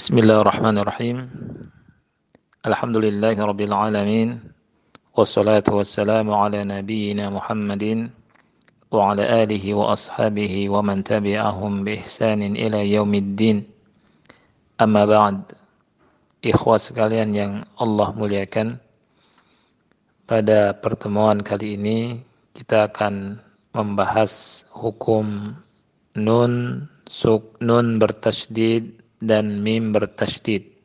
بسم الله الرحمن الرحيم الحمد لله رب العالمين والصلاة والسلام على نبينا محمد وعلى آله وأصحابه ومن تبعهم بإحسان إلى يوم الدين أما بعد إخوة sekalian yang Allah muliakan pada pertemuan kali ini kita akan membahas hukum nun suk nun bertasydid dan mim bertasydid.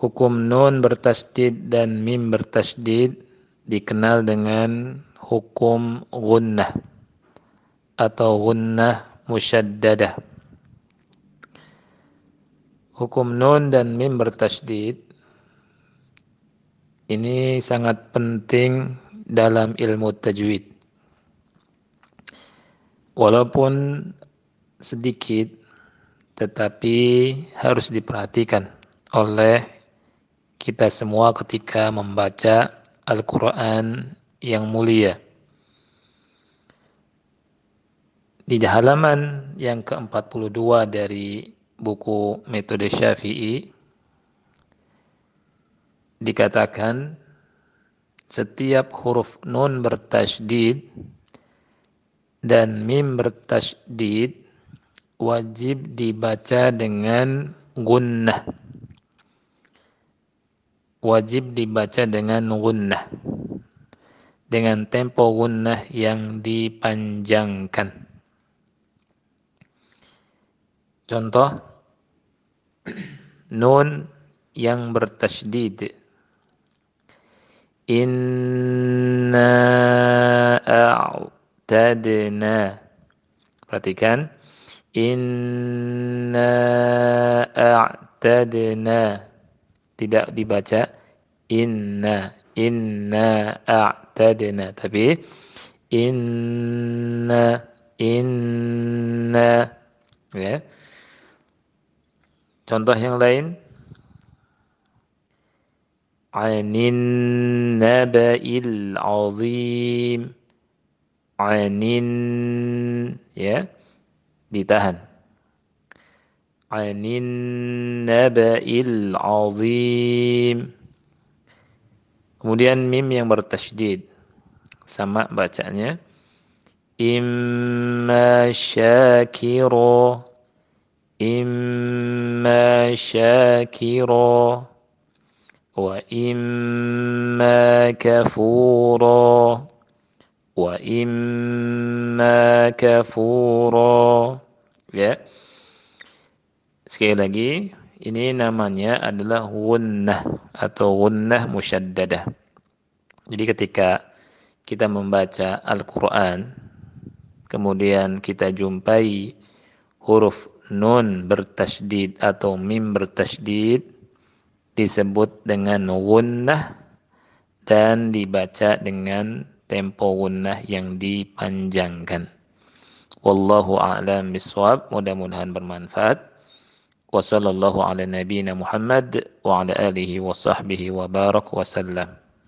Hukum nun bertasydid dan mim bertasydid dikenal dengan hukum gunnah atau gunnah musyaddadah. Hukum nun dan mim bertasydid ini sangat penting dalam ilmu tajwid. Walaupun sedikit tetapi harus diperhatikan oleh kita semua ketika membaca Al-Quran yang mulia. Di halaman yang ke-42 dari buku Metode Syafi'i dikatakan setiap huruf nun bertasydid dan mim bertasydid wajib dibaca dengan gunnah. Wajib dibaca dengan gunnah. Dengan tempo gunnah yang dipanjangkan. Contoh nun yang bertasydid. Inna a'tadna. Perhatikan Inna a'tadna. Tidak dibaca inna. Inna a'tadna. Tapi inna inna ya. Contoh yang lain Anin naba'il azim Anin ya ditahan. Anin naba'il azim. Kemudian mim yang bertasydid. Sama bacanya. Imma syakiro. Imma syakiro. Wa imma kafuro imma kafura ya. Sekali lagi ini namanya adalah gunnah atau gunnah musyaddadah jadi ketika kita membaca Al-Quran kemudian kita jumpai huruf nun bertasydid atau mim bertasydid disebut dengan gunnah dan dibaca dengan tempo gunnah yang dipanjangkan. Wallahu a'lam biswab. Mudah-mudahan bermanfaat. Wa sallallahu ala nabiyyina Muhammad wa ala alihi wa sahbihi wa barak wa sallam.